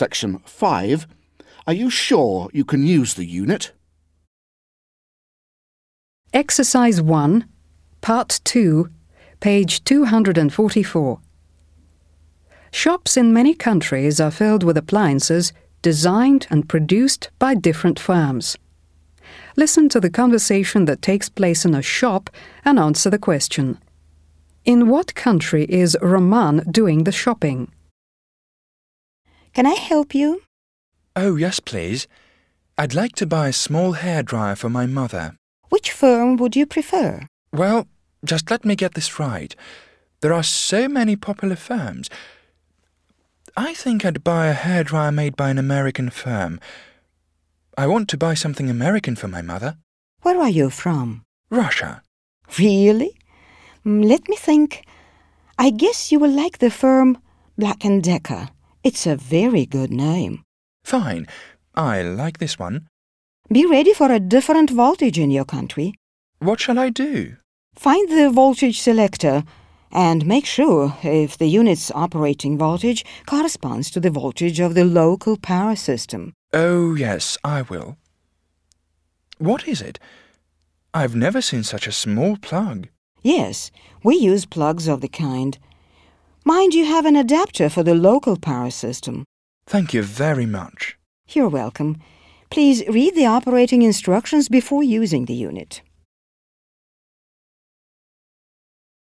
Section 5. Are you sure you can use the unit? Exercise 1, Part 2, page 244. Shops in many countries are filled with appliances designed and produced by different firms. Listen to the conversation that takes place in a shop and answer the question. In what country is Roman doing the shopping? Can I help you? Oh, yes, please. I'd like to buy a small hairdryer for my mother. Which firm would you prefer? Well, just let me get this right. There are so many popular firms. I think I'd buy a hairdryer made by an American firm. I want to buy something American for my mother. Where are you from? Russia. Really? Mm, Let me think. I guess you will like the firm Black & Decker. It's a very good name. Fine. I like this one. Be ready for a different voltage in your country. What shall I do? Find the voltage selector and make sure if the unit's operating voltage corresponds to the voltage of the local power system. Oh, yes, I will. What is it? I've never seen such a small plug. Yes, we use plugs of the kind. Mind you have an adapter for the local power system. Thank you very much. You're welcome. Please read the operating instructions before using the unit.